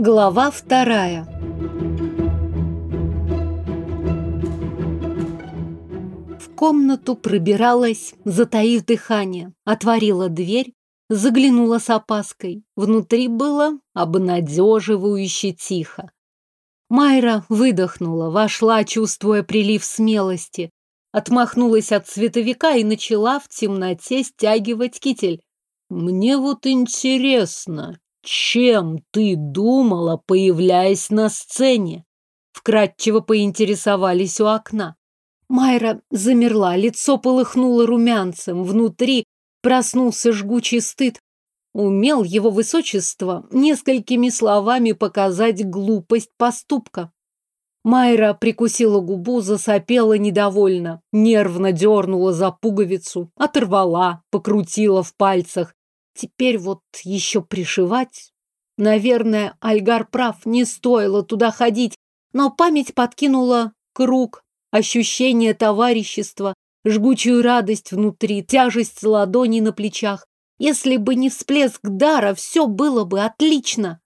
Глава вторая В комнату пробиралась, затаив дыхание, отворила дверь, заглянула с опаской. Внутри было обнадеживающе тихо. Майра выдохнула, вошла, чувствуя прилив смелости, отмахнулась от световика и начала в темноте стягивать китель. «Мне вот интересно, чем ты думала, появляясь на сцене?» Вкратчиво поинтересовались у окна. Майра замерла, лицо полыхнуло румянцем, внутри проснулся жгучий стыд. Умел его высочество несколькими словами показать глупость поступка. Майра прикусила губу, засопела недовольно, нервно дернула за пуговицу, оторвала, покрутила в пальцах. Теперь вот еще пришивать. Наверное, Альгар прав, не стоило туда ходить, но память подкинула круг, ощущение товарищества, жгучую радость внутри, тяжесть ладоней на плечах. Если бы не всплеск дара, все было бы отлично.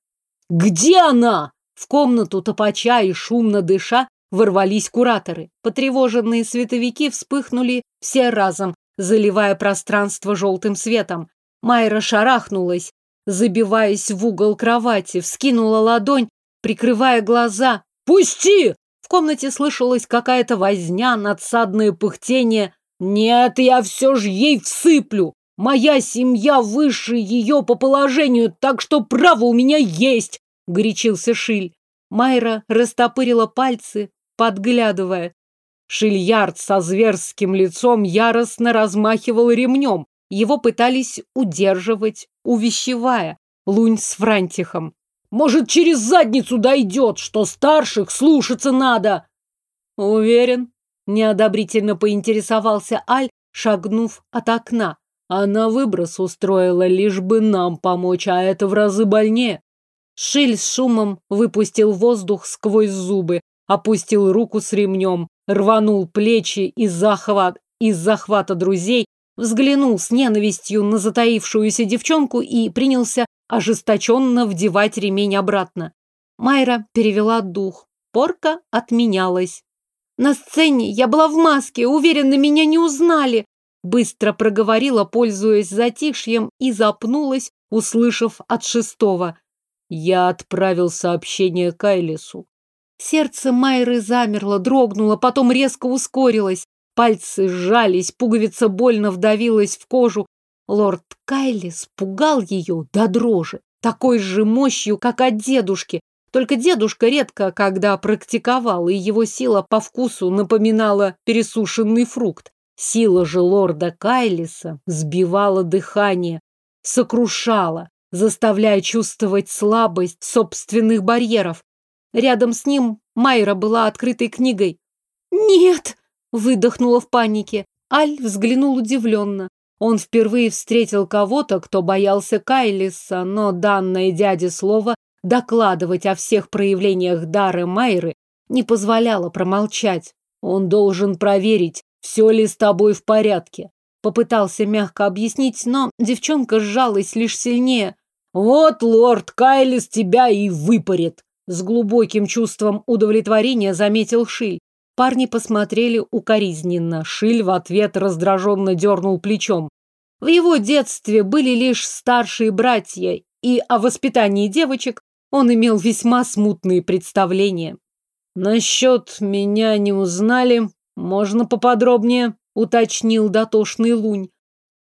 «Где она?» В комнату топача и шумно дыша ворвались кураторы. Потревоженные световики вспыхнули все разом, заливая пространство желтым светом. Майра шарахнулась, забиваясь в угол кровати, вскинула ладонь, прикрывая глаза. «Пусти!» В комнате слышалась какая-то возня, надсадное пыхтение. «Нет, я все же ей всыплю! Моя семья выше ее по положению, так что право у меня есть!» — горячился Шиль. Майра растопырила пальцы, подглядывая. Шильярд со зверским лицом яростно размахивал ремнем. Его пытались удерживать, увещевая. Лунь с Франтихом. Может, через задницу дойдет, что старших слушаться надо. Уверен, неодобрительно поинтересовался Аль, шагнув от окна. Она выброс устроила, лишь бы нам помочь, а это в разы больнее. Шиль с шумом выпустил воздух сквозь зубы, опустил руку с ремнем, рванул плечи из, захват, из захвата друзей, взглянул с ненавистью на затаившуюся девчонку и принялся ожесточенно вдевать ремень обратно. Майра перевела дух. Порка отменялась. «На сцене я была в маске, уверена, меня не узнали!» Быстро проговорила, пользуясь затишьем, и запнулась, услышав от шестого. Я отправил сообщение Кайлису. Сердце Майры замерло, дрогнуло, потом резко ускорилось. Пальцы сжались, пуговица больно вдавилась в кожу. Лорд Кайлис пугал ее до дрожи, такой же мощью, как от дедушки. Только дедушка редко когда практиковал, и его сила по вкусу напоминала пересушенный фрукт. Сила же лорда Кайлиса сбивала дыхание, сокрушала, заставляя чувствовать слабость собственных барьеров. Рядом с ним Майра была открытой книгой. «Нет!» – выдохнула в панике. Аль взглянул удивленно. Он впервые встретил кого-то, кто боялся Кайлиса, но данное дяде слово докладывать о всех проявлениях дара Майры не позволяло промолчать. Он должен проверить, все ли с тобой в порядке. Попытался мягко объяснить, но девчонка сжалась лишь сильнее. Вот лорд Кайлис тебя и выпарит. С глубоким чувством удовлетворения заметил Шиль. Парни посмотрели укоризненно. Шиль в ответ раздраженно дернул плечом. В его детстве были лишь старшие братья, и о воспитании девочек он имел весьма смутные представления. «Насчет меня не узнали. Можно поподробнее?» — уточнил дотошный лунь.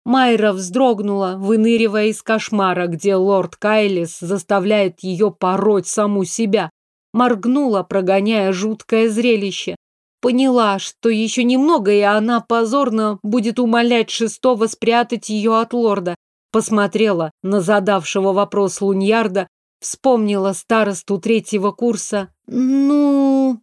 Майра вздрогнула, выныривая из кошмара, где лорд Кайлис заставляет ее пороть саму себя. Моргнула, прогоняя жуткое зрелище. Поняла, что еще немного, и она позорно будет умолять шестого спрятать ее от лорда. Посмотрела на задавшего вопрос Луньярда, вспомнила старосту третьего курса. «Ну...»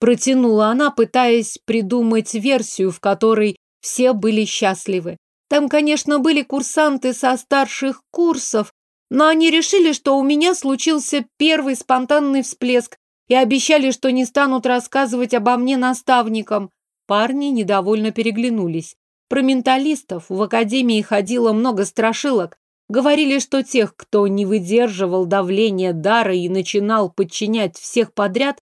Протянула она, пытаясь придумать версию, в которой все были счастливы. Там, конечно, были курсанты со старших курсов, но они решили, что у меня случился первый спонтанный всплеск, и обещали, что не станут рассказывать обо мне наставникам. Парни недовольно переглянулись. Про менталистов в академии ходило много страшилок. Говорили, что тех, кто не выдерживал давления дара и начинал подчинять всех подряд,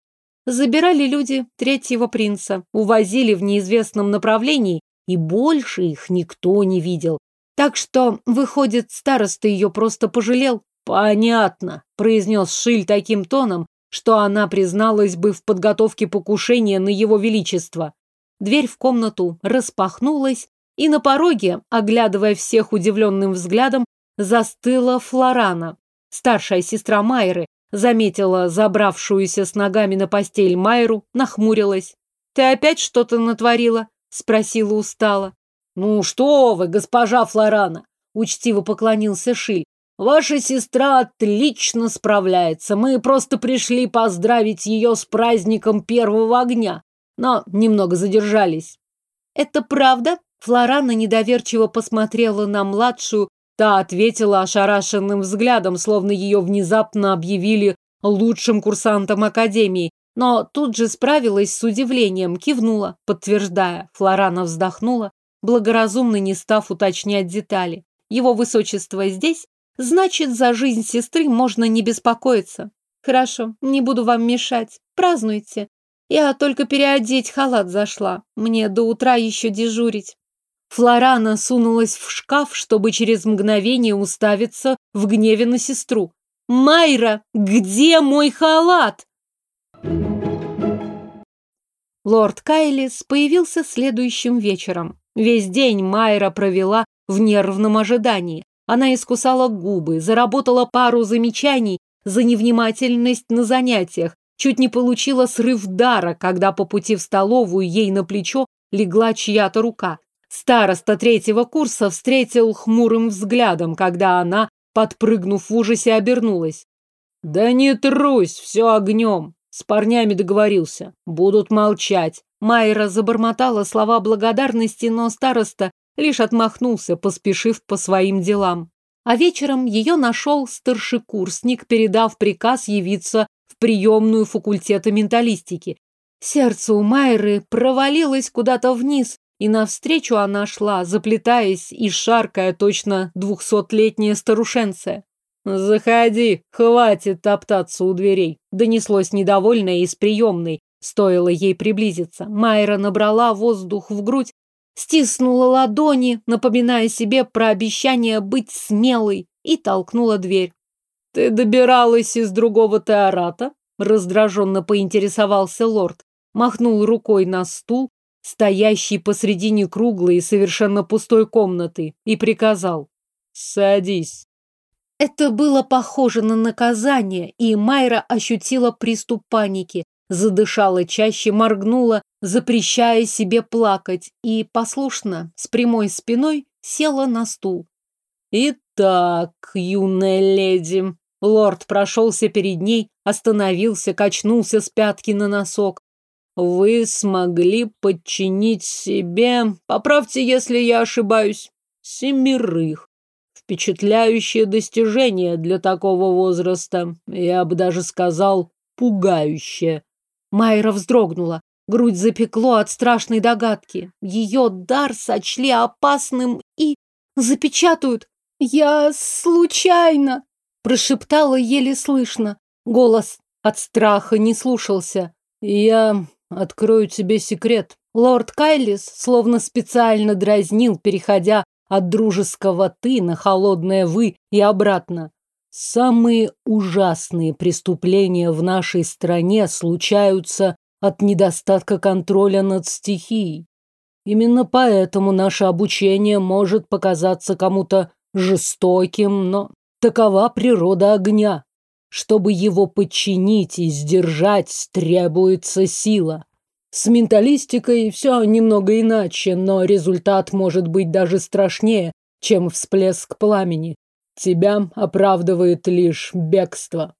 забирали люди третьего принца, увозили в неизвестном направлении, и больше их никто не видел. Так что, выходит, староста ее просто пожалел. «Понятно», — произнес Шиль таким тоном, что она призналась бы в подготовке покушения на его величество. Дверь в комнату распахнулась, и на пороге, оглядывая всех удивленным взглядом, застыла Флорана. Старшая сестра Майры заметила забравшуюся с ногами на постель Майру, нахмурилась. «Ты опять что-то натворила?» — спросила устало. «Ну что вы, госпожа Флорана!» — учтиво поклонился Шиль. «Ваша сестра отлично справляется. Мы просто пришли поздравить ее с праздником первого огня, но немного задержались». «Это правда?» Флорана недоверчиво посмотрела на младшую, та ответила ошарашенным взглядом, словно ее внезапно объявили лучшим курсантом академии, но тут же справилась с удивлением, кивнула, подтверждая. Флорана вздохнула, благоразумно не став уточнять детали. Его высочество здесь, значит, за жизнь сестры можно не беспокоиться. Хорошо, не буду вам мешать. Празднуйте. Я только переодеть халат зашла. Мне до утра еще дежурить. Флорана сунулась в шкаф, чтобы через мгновение уставиться в гневе на сестру. «Майра, где мой халат?» Лорд Кайлис появился следующим вечером. Весь день Майра провела в нервном ожидании. Она искусала губы, заработала пару замечаний за невнимательность на занятиях, чуть не получила срыв дара, когда по пути в столовую ей на плечо легла чья-то рука. Староста третьего курса встретил хмурым взглядом, когда она, подпрыгнув в ужасе, обернулась. «Да не трусь, все огнем!» С парнями договорился. Будут молчать. Майра забормотала слова благодарности, но староста лишь отмахнулся, поспешив по своим делам. А вечером ее нашел старшекурсник, передав приказ явиться в приемную факультета менталистики. Сердце у Майры провалилось куда-то вниз, и навстречу она шла, заплетаясь и шаркая точно двухсотлетняя старушенция. «Заходи, хватит топтаться у дверей», — донеслось недовольное из приемной. Стоило ей приблизиться. Майра набрала воздух в грудь, стиснула ладони, напоминая себе про обещание быть смелой, и толкнула дверь. «Ты добиралась из другого теората?» — раздраженно поинтересовался лорд. Махнул рукой на стул, стоящий посредине круглой и совершенно пустой комнаты, и приказал «Садись». Это было похоже на наказание, и Майра ощутила приступ паники, задышала чаще, моргнула, запрещая себе плакать, и послушно, с прямой спиной, села на стул. «Итак, юная леди...» Лорд прошелся перед ней, остановился, качнулся с пятки на носок вы смогли подчинить себе, поправьте, если я ошибаюсь, семерых. Впечатляющее достижение для такого возраста. Я бы даже сказал, пугающее. Майра вздрогнула. Грудь запекло от страшной догадки. Ее дар сочли опасным и запечатают. «Я случайно!» прошептала еле слышно. Голос от страха не слушался. «Я Открою тебе секрет. Лорд Кайлис словно специально дразнил, переходя от дружеского «ты» на холодное «вы» и обратно. Самые ужасные преступления в нашей стране случаются от недостатка контроля над стихией. Именно поэтому наше обучение может показаться кому-то жестоким, но такова природа огня. Чтобы его подчинить и сдержать, требуется сила. С менталистикой все немного иначе, но результат может быть даже страшнее, чем всплеск пламени. Тебя оправдывает лишь бегство.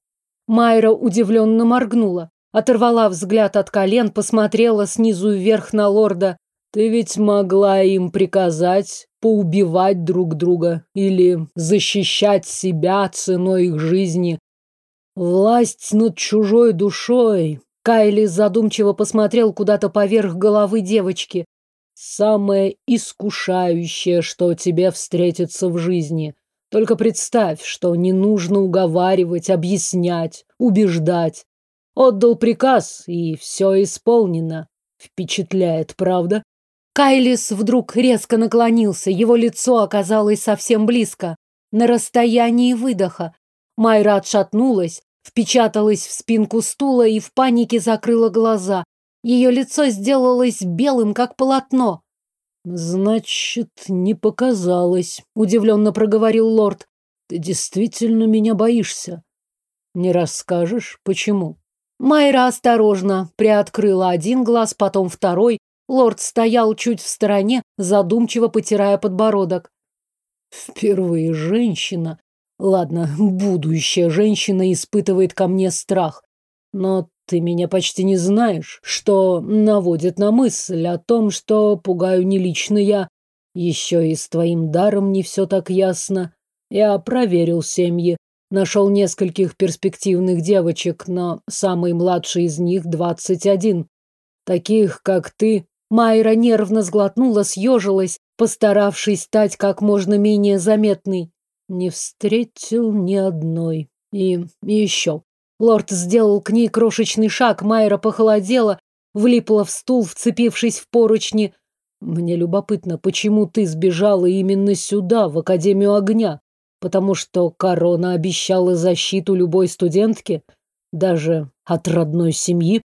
Майра удивленно моргнула, оторвала взгляд от колен, посмотрела снизу вверх на лорда. Ты ведь могла им приказать поубивать друг друга или защищать себя ценой их жизни, Власть над чужой душой. Кайли задумчиво посмотрел куда-то поверх головы девочки. Самое искушающее, что тебе встретится в жизни. Только представь, что не нужно уговаривать, объяснять, убеждать. Отдал приказ, и все исполнено. Впечатляет, правда? Кайлис вдруг резко наклонился, его лицо оказалось совсем близко, на расстоянии выдоха. Майра отшатнулась, впечаталась в спинку стула и в панике закрыла глаза. Ее лицо сделалось белым, как полотно. «Значит, не показалось», — удивленно проговорил лорд. «Ты действительно меня боишься. Не расскажешь, почему?» Майра осторожно приоткрыла один глаз, потом второй. Лорд стоял чуть в стороне, задумчиво потирая подбородок. «Впервые женщина Ладно, будущая женщина испытывает ко мне страх. Но ты меня почти не знаешь, что наводит на мысль о том, что пугаю не лично я. Еще и с твоим даром не все так ясно. Я проверил семьи, нашел нескольких перспективных девочек, но самый младший из них двадцать один. Таких, как ты. Майра нервно сглотнула, съежилась, постаравшись стать как можно менее заметной. Не встретил ни одной. И еще. Лорд сделал к ней крошечный шаг, Майра похолодела, влипла в стул, вцепившись в поручни. Мне любопытно, почему ты сбежала именно сюда, в Академию огня? Потому что корона обещала защиту любой студентке, даже от родной семьи.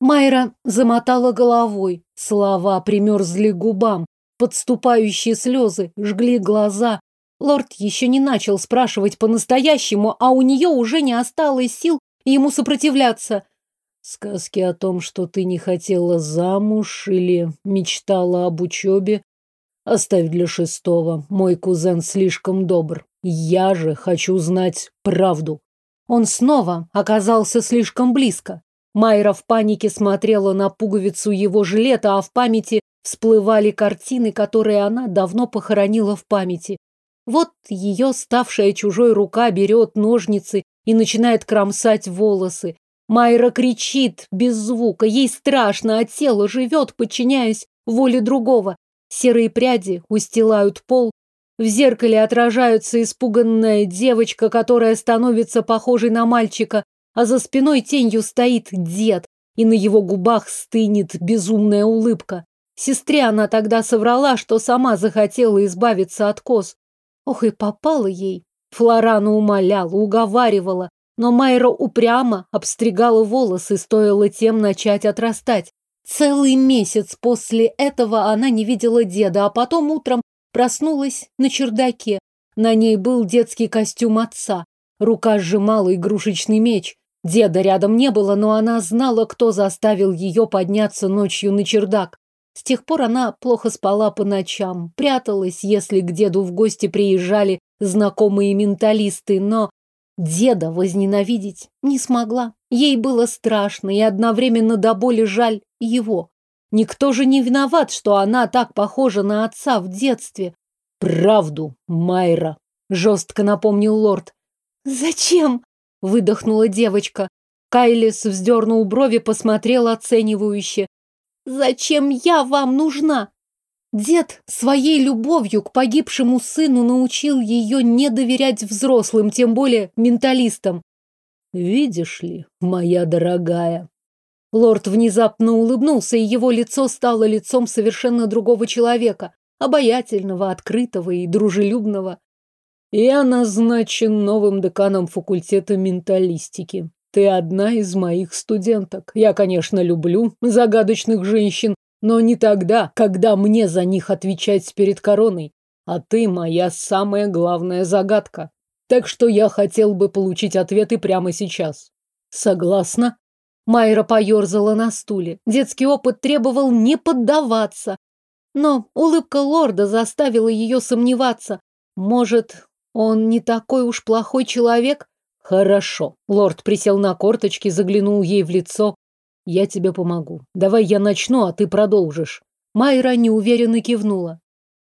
Майра замотала головой. Слова примерзли губам. Подступающие слезы жгли глаза. Лорд еще не начал спрашивать по-настоящему, а у нее уже не осталось сил ему сопротивляться. Сказки о том, что ты не хотела замуж или мечтала об учебе, оставь для шестого. Мой кузен слишком добр. Я же хочу знать правду. Он снова оказался слишком близко. Майра в панике смотрела на пуговицу его жилета, а в памяти всплывали картины, которые она давно похоронила в памяти. Вот ее ставшая чужой рука берет ножницы и начинает кромсать волосы. Майра кричит без звука, ей страшно, а тело живет, подчиняясь воле другого. Серые пряди устилают пол. В зеркале отражается испуганная девочка, которая становится похожей на мальчика, а за спиной тенью стоит дед, и на его губах стынет безумная улыбка. Сестре она тогда соврала, что сама захотела избавиться от коз. Ох, и попало ей. Флорана умоляла, уговаривала, но Майра упрямо обстригала волосы, стоило тем начать отрастать. Целый месяц после этого она не видела деда, а потом утром проснулась на чердаке. На ней был детский костюм отца. Рука сжимала игрушечный меч. Деда рядом не было, но она знала, кто заставил ее подняться ночью на чердак. С тех пор она плохо спала по ночам, пряталась, если к деду в гости приезжали знакомые менталисты, но деда возненавидеть не смогла. Ей было страшно и одновременно до боли жаль его. Никто же не виноват, что она так похожа на отца в детстве. Правду, Майра, жестко напомнил лорд. Зачем? выдохнула девочка. Кайлис вздернул брови, посмотрел оценивающе. Зачем я вам нужна? Дед своей любовью к погибшему сыну научил ее не доверять взрослым, тем более менталистам. Видишь ли, моя дорогая. Лорд внезапно улыбнулся, и его лицо стало лицом совершенно другого человека, обаятельного, открытого и дружелюбного. Я назначен новым деканом факультета менталистики. Ты одна из моих студенток. Я, конечно, люблю загадочных женщин, но не тогда, когда мне за них отвечать перед короной. А ты моя самая главная загадка. Так что я хотел бы получить ответы прямо сейчас. Согласна? Майра поерзала на стуле. Детский опыт требовал не поддаваться. Но улыбка лорда заставила ее сомневаться. Может, он не такой уж плохой человек? Хорошо. Лорд присел на корточки, заглянул ей в лицо. Я тебе помогу. Давай я начну, а ты продолжишь. Майра неуверенно кивнула.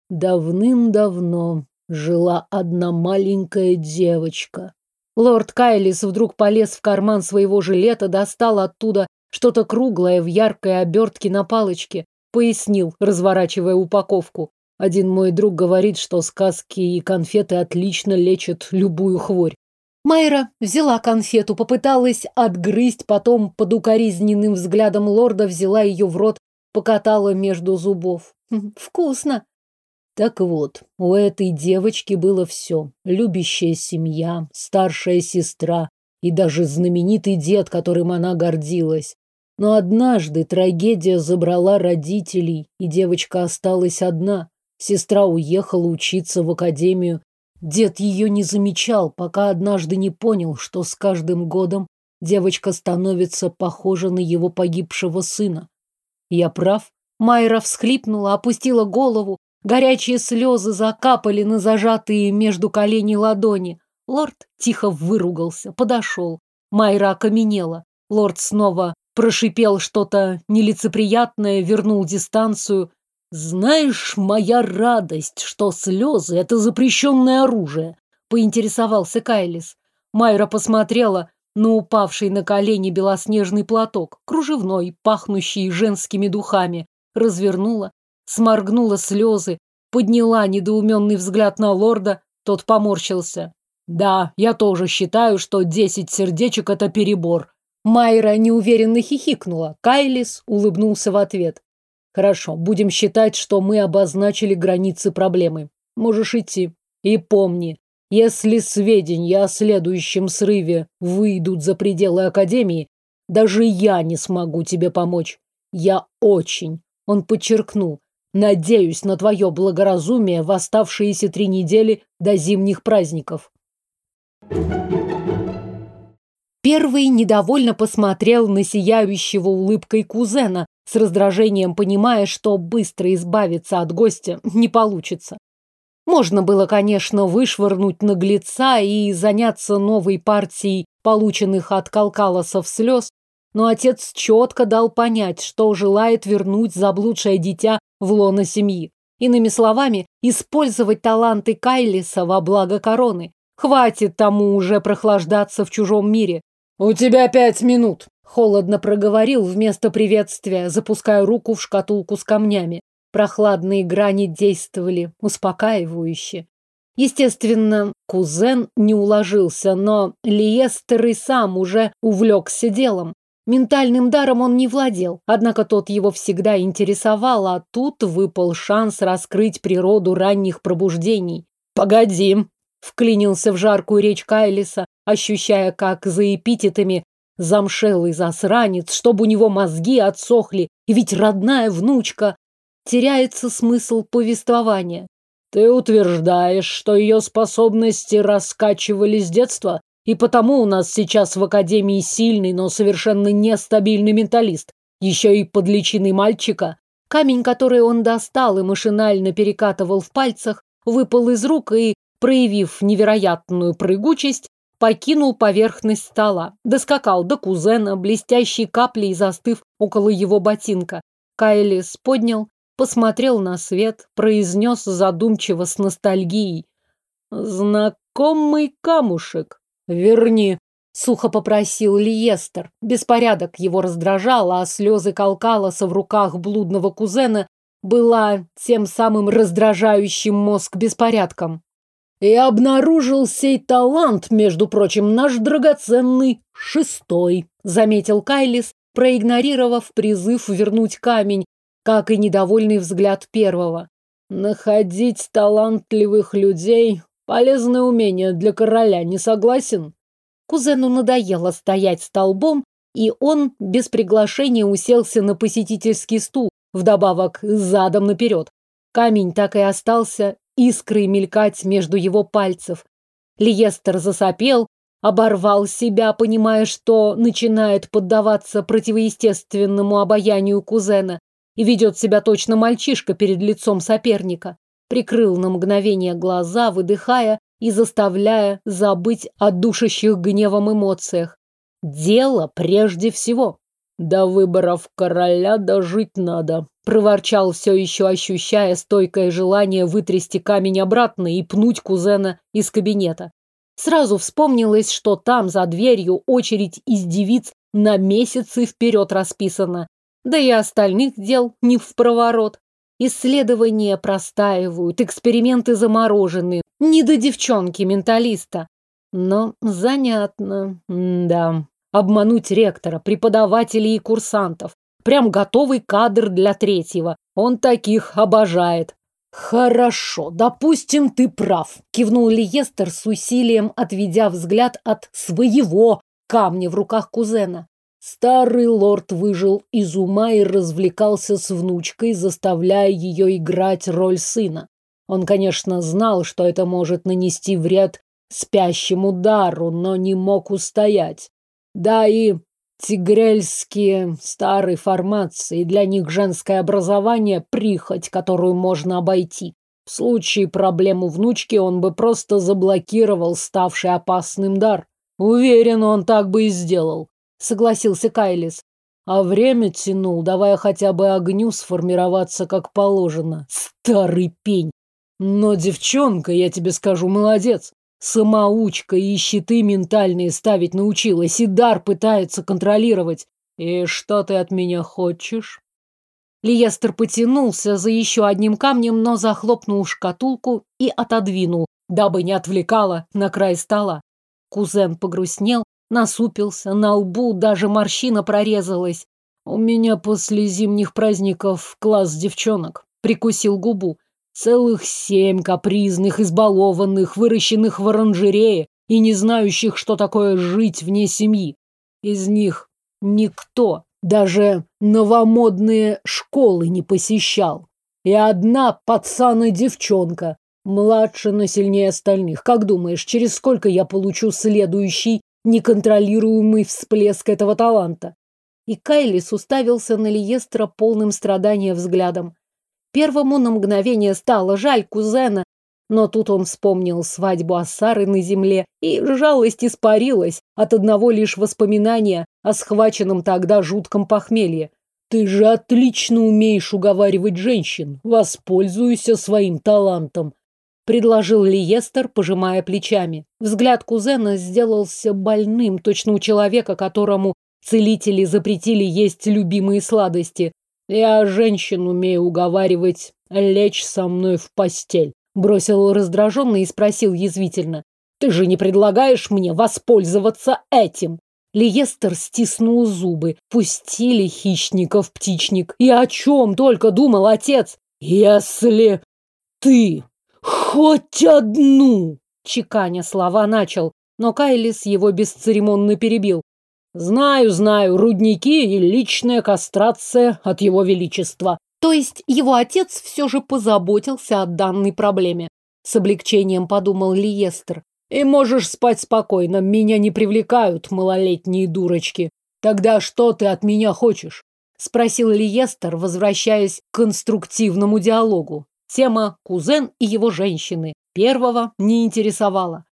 Давным-давно жила одна маленькая девочка. Лорд Кайлис вдруг полез в карман своего жилета, достал оттуда что-то круглое в яркой обертке на палочке, пояснил, разворачивая упаковку. Один мой друг говорит, что сказки и конфеты отлично лечат любую хворь. Майра взяла конфету, попыталась отгрызть, потом под укоризненным взглядом лорда взяла ее в рот, покатала между зубов. «Хм, вкусно. Так вот, у этой девочки было все. Любящая семья, старшая сестра и даже знаменитый дед, которым она гордилась. Но однажды трагедия забрала родителей, и девочка осталась одна. Сестра уехала учиться в академию. Дед ее не замечал, пока однажды не понял, что с каждым годом девочка становится похожа на его погибшего сына. Я прав? Майра всхлипнула, опустила голову. Горячие слезы закапали на зажатые между коленей ладони. Лорд тихо выругался, подошел. Майра окаменела. Лорд снова прошипел что-то нелицеприятное, вернул дистанцию. «Знаешь, моя радость, что слезы — это запрещенное оружие», — поинтересовался Кайлис. Майра посмотрела на упавший на колени белоснежный платок, кружевной, пахнущий женскими духами, развернула, сморгнула слезы, подняла недоуменный взгляд на лорда, тот поморщился. «Да, я тоже считаю, что десять сердечек — это перебор». Майра неуверенно хихикнула. Кайлис улыбнулся в ответ. «Хорошо, будем считать, что мы обозначили границы проблемы. Можешь идти. И помни, если сведения о следующем срыве выйдут за пределы Академии, даже я не смогу тебе помочь. Я очень, он подчеркнул, надеюсь на твое благоразумие в оставшиеся три недели до зимних праздников. Первый недовольно посмотрел на сияющего улыбкой кузена, с раздражением понимая, что быстро избавиться от гостя не получится. Можно было, конечно, вышвырнуть наглеца и заняться новой партией полученных от Калкалосов слез, но отец четко дал понять, что желает вернуть заблудшее дитя в лоно семьи. Иными словами, использовать таланты Кайлиса во благо короны. Хватит тому уже прохлаждаться в чужом мире. «У тебя пять минут», — холодно проговорил вместо приветствия, запуская руку в шкатулку с камнями. Прохладные грани действовали успокаивающе. Естественно, кузен не уложился, но Лиестер и сам уже увлекся делом. Ментальным даром он не владел, однако тот его всегда интересовал, а тут выпал шанс раскрыть природу ранних пробуждений. «Погоди!» — вклинился в жаркую речь Кайлиса, ощущая, как за эпитетами замшелый засранец, чтобы у него мозги отсохли, и ведь родная внучка. Теряется смысл повествования. «Ты утверждаешь, что ее способности раскачивали с детства?» И потому у нас сейчас в Академии сильный, но совершенно нестабильный менталист. Еще и под личиной мальчика. Камень, который он достал и машинально перекатывал в пальцах, выпал из рук и, проявив невероятную прыгучесть, покинул поверхность стола. Доскакал до кузена, блестящей каплей застыв около его ботинка. Кайлис поднял, посмотрел на свет, произнес задумчиво с ностальгией. «Знакомый камушек». «Верни», — сухо попросил Лиестер. Беспорядок его раздражал, а слезы Калкалоса в руках блудного кузена была тем самым раздражающим мозг беспорядком. И обнаружил сей талант, между прочим, наш драгоценный шестой, заметил Кайлис, проигнорировав призыв вернуть камень, как и недовольный взгляд первого. Находить талантливых людей Полезное умение для короля, не согласен? Кузену надоело стоять столбом, и он без приглашения уселся на посетительский стул, вдобавок задом наперед. Камень так и остался искрой мелькать между его пальцев. Лиестер засопел, оборвал себя, понимая, что начинает поддаваться противоестественному обаянию кузена и ведет себя точно мальчишка перед лицом соперника прикрыл на мгновение глаза, выдыхая и заставляя забыть о душащих гневом эмоциях. Дело прежде всего. До выборов короля дожить надо, проворчал все еще ощущая стойкое желание вытрясти камень обратно и пнуть кузена из кабинета. Сразу вспомнилось, что там за дверью очередь из девиц на месяцы вперед расписана. Да и остальных дел не в проворот. Исследования простаивают, эксперименты заморожены. Не до девчонки-менталиста. Но занятно, да. Обмануть ректора, преподавателей и курсантов. Прям готовый кадр для третьего. Он таких обожает. Хорошо, допустим, ты прав, кивнул Лиестер с усилием, отведя взгляд от своего камня в руках кузена. Старый лорд выжил из ума и развлекался с внучкой, заставляя ее играть роль сына. Он, конечно, знал, что это может нанести вред спящему дару, но не мог устоять. Да и Тигрельские старые формации, для них женское образование – прихоть, которую можно обойти. В случае проблем у внучки он бы просто заблокировал ставший опасным дар. Уверен, он так бы и сделал, согласился Кайлис. А время тянул, давая хотя бы огню сформироваться как положено. Старый пень. Но девчонка, я тебе скажу, молодец. Самоучка и щиты ментальные ставить научилась, и дар пытается контролировать. И что ты от меня хочешь? Лиестер потянулся за еще одним камнем, но захлопнул шкатулку и отодвинул, дабы не отвлекала на край стола. Кузен погрустнел, насупился, на лбу даже морщина прорезалась. У меня после зимних праздников класс девчонок. Прикусил губу. Целых семь капризных, избалованных, выращенных в оранжерее и не знающих, что такое жить вне семьи. Из них никто, даже новомодные школы не посещал. И одна пацана девчонка, младше, но сильнее остальных. Как думаешь, через сколько я получу следующий неконтролируемый всплеск этого таланта? И Кайлис уставился на Лиестра полным страдания взглядом. Первому на мгновение стало жаль кузена, но тут он вспомнил свадьбу Ассары на земле, и жалость испарилась от одного лишь воспоминания о схваченном тогда жутком похмелье. «Ты же отлично умеешь уговаривать женщин. Воспользуйся своим талантом», — предложил Лиестер, пожимая плечами. Взгляд кузена сделался больным, точно у человека, которому целители запретили есть любимые сладости. Я женщин умею уговаривать лечь со мной в постель. Бросил раздраженно и спросил язвительно. Ты же не предлагаешь мне воспользоваться этим? Лиестер стиснул зубы. Пустили хищников птичник. И о чем только думал отец? Если ты хоть одну... Чеканя слова начал, но Кайлис его бесцеремонно перебил. Знаю, знаю, рудники и личная кастрация от его величества. То есть его отец все же позаботился о данной проблеме. С облегчением подумал Лиестер. И можешь спать спокойно, меня не привлекают малолетние дурочки. Тогда что ты от меня хочешь? Спросил Лиестер, возвращаясь к конструктивному диалогу. Тема «Кузен и его женщины» первого не интересовала.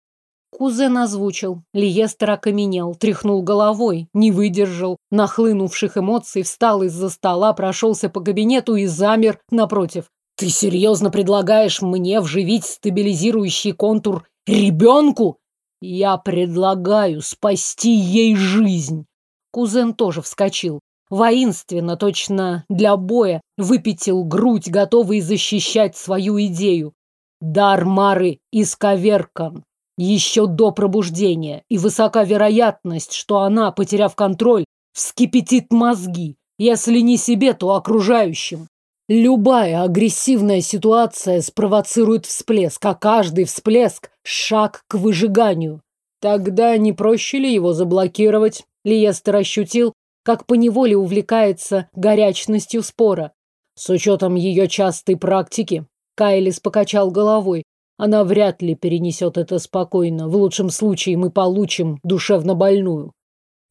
Кузен озвучил. Лиестер окаменел, тряхнул головой, не выдержал нахлынувших эмоций, встал из-за стола, прошелся по кабинету и замер напротив. «Ты серьезно предлагаешь мне вживить стабилизирующий контур ребенку? Я предлагаю спасти ей жизнь!» Кузен тоже вскочил. Воинственно, точно для боя, выпятил грудь, готовый защищать свою идею. Дар Мары исковеркан еще до пробуждения, и высока вероятность, что она, потеряв контроль, вскипятит мозги, если не себе, то окружающим. Любая агрессивная ситуация спровоцирует всплеск, а каждый всплеск – шаг к выжиганию. Тогда не проще ли его заблокировать? Лиестер ощутил, как поневоле увлекается горячностью спора. С учетом ее частой практики, Кайлис покачал головой. Она вряд ли перенесет это спокойно. В лучшем случае мы получим душевно больную.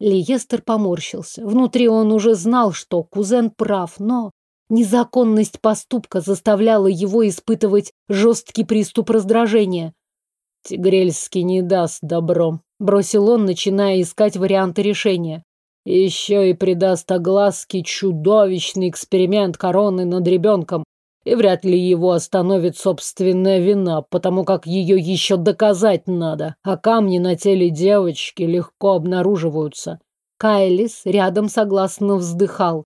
Лиестер поморщился. Внутри он уже знал, что кузен прав, но незаконность поступка заставляла его испытывать жесткий приступ раздражения. «Тигрельский не даст добро», — бросил он, начиная искать варианты решения. «Еще и придаст огласке чудовищный эксперимент короны над ребенком и вряд ли его остановит собственная вина, потому как ее еще доказать надо, а камни на теле девочки легко обнаруживаются. Кайлис рядом согласно вздыхал.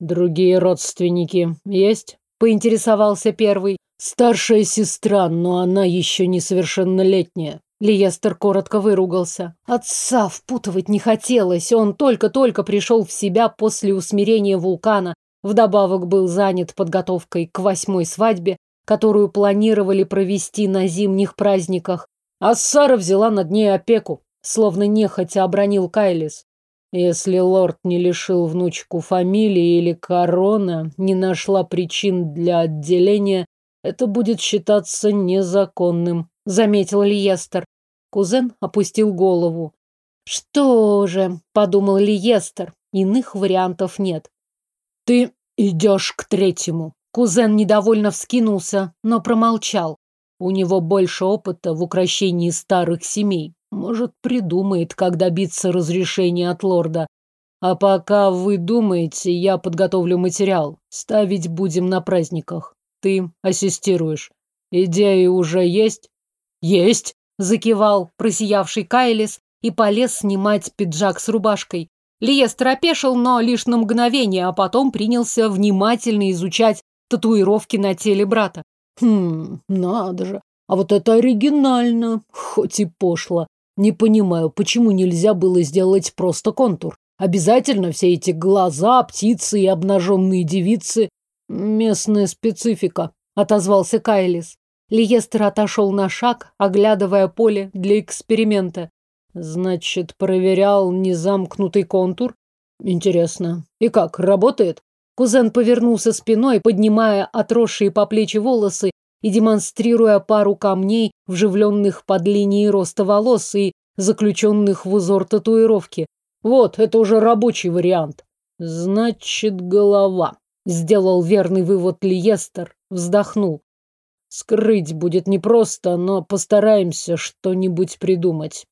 Другие родственники есть? Поинтересовался первый. Старшая сестра, но она еще несовершеннолетняя. Лиестер коротко выругался. Отца впутывать не хотелось, он только-только пришел в себя после усмирения вулкана, вдобавок был занят подготовкой к восьмой свадьбе, которую планировали провести на зимних праздниках. А Сара взяла над ней опеку, словно нехотя обронил Кайлис. Если лорд не лишил внучку фамилии или корона, не нашла причин для отделения, это будет считаться незаконным заметил Лиестер. Кузен опустил голову. Что же, подумал Лиестер, иных вариантов нет. Ты идешь к третьему. Кузен недовольно вскинулся, но промолчал. У него больше опыта в укрощении старых семей. Может, придумает, как добиться разрешения от лорда. А пока вы думаете, я подготовлю материал. Ставить будем на праздниках. Ты ассистируешь. Идеи уже есть? «Есть!» — закивал просиявший Кайлис и полез снимать пиджак с рубашкой. Лиестер опешил, но лишь на мгновение, а потом принялся внимательно изучать татуировки на теле брата. «Хм, надо же! А вот это оригинально, хоть и пошло. Не понимаю, почему нельзя было сделать просто контур? Обязательно все эти глаза, птицы и обнаженные девицы. Местная специфика», — отозвался Кайлис. Лиестер отошел на шаг, оглядывая поле для эксперимента. Значит, проверял незамкнутый контур? Интересно. И как, работает? Кузен повернулся спиной, поднимая отросшие по плечи волосы и демонстрируя пару камней, вживленных под линией роста волос и заключенных в узор татуировки. Вот, это уже рабочий вариант. Значит, голова. Сделал верный вывод Лиестер, вздохнул. Скрыть будет непросто, но постараемся что-нибудь придумать.